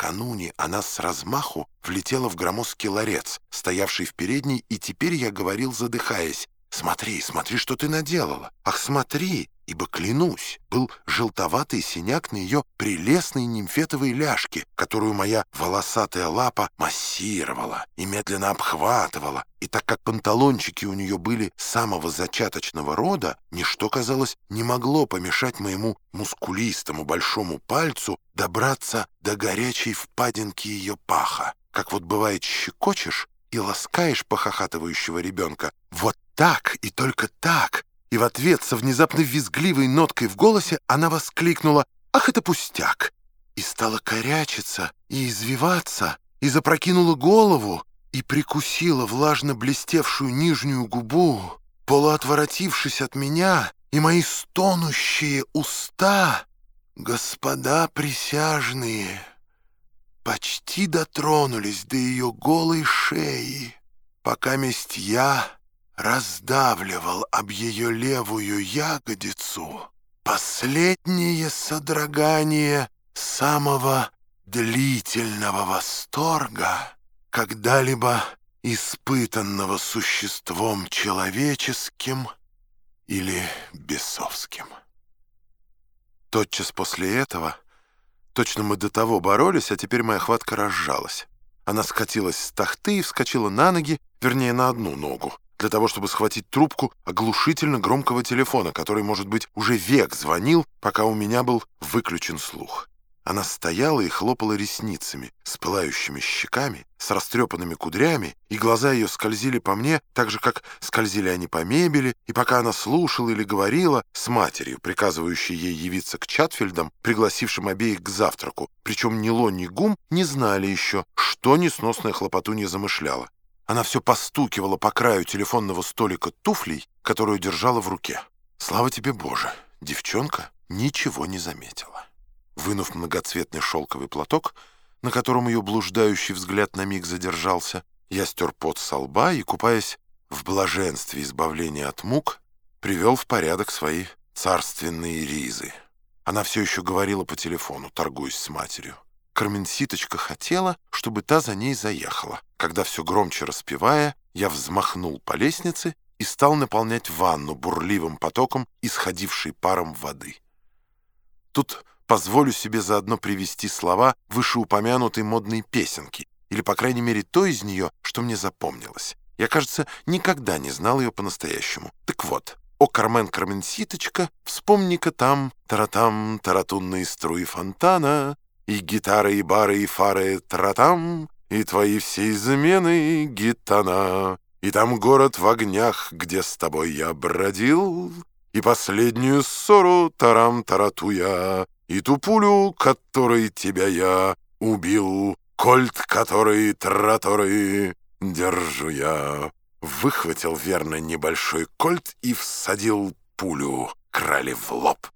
накануне она с размаху влетела в громоздкий ларец, стоявший в передней, и теперь я говорил, задыхаясь, «Смотри, смотри, что ты наделала! Ах, смотри!» Ибо, клянусь, был желтоватый синяк на ее прелестной нимфетовой ляжке, которую моя волосатая лапа массировала и медленно обхватывала. И так как панталончики у нее были самого зачаточного рода, ничто, казалось, не могло помешать моему мускулистому большому пальцу добраться до горячей впадинки ее паха. Как вот бывает щекочешь и ласкаешь похохатывающего ребенка. Вот так и только так. И в ответ со внезапно визгливой ноткой в голосе она воскликнула «Ах, это пустяк!» и стала корячиться и извиваться, и запрокинула голову, и прикусила влажно блестевшую нижнюю губу, полуотворотившись от меня, и мои стонущие уста, господа присяжные, почти дотронулись до ее голой шеи, пока месть я раздавливал об ее левую ягодицу последнее содрогание самого длительного восторга, когда-либо испытанного существом человеческим или бесовским. Тотчас после этого, точно мы до того боролись, а теперь моя хватка разжалась. Она скатилась с тахты и вскочила на ноги, вернее, на одну ногу для того, чтобы схватить трубку оглушительно громкого телефона, который, может быть, уже век звонил, пока у меня был выключен слух. Она стояла и хлопала ресницами, с пылающими щеками, с растрепанными кудрями, и глаза ее скользили по мне, так же, как скользили они по мебели, и пока она слушала или говорила с матерью, приказывающей ей явиться к Чатфельдам, пригласившим обеих к завтраку, причем ни Ло, ни Гум не знали еще, что несносная хлопотунья замышляла. Она все постукивала по краю телефонного столика туфлей, которую держала в руке. Слава тебе, Боже, девчонка ничего не заметила. Вынув многоцветный шелковый платок, на котором ее блуждающий взгляд на миг задержался, я стер пот со лба и, купаясь в блаженстве избавления от мук, привел в порядок свои царственные ризы. Она все еще говорила по телефону, торгуясь с матерью. Карменситочка хотела, чтобы та за ней заехала. Когда все громче распевая, я взмахнул по лестнице и стал наполнять ванну бурливым потоком, исходившей паром воды. Тут позволю себе заодно привести слова вышеупомянутой модной песенки, или, по крайней мере, то из нее, что мне запомнилось. Я, кажется, никогда не знал ее по-настоящему. Так вот, о, Кармен Карменситочка, вспомни-ка там, таратам, таратунные струи фонтана, и гитары, и бары, и фары, тратам, и твои все измены, гитана. И там город в огнях, где с тобой я бродил, И последнюю ссору тарам-таратуя, И ту пулю, которой тебя я убил, Кольт, который траторы держу я. Выхватил верно небольшой кольт И всадил пулю крали в лоб.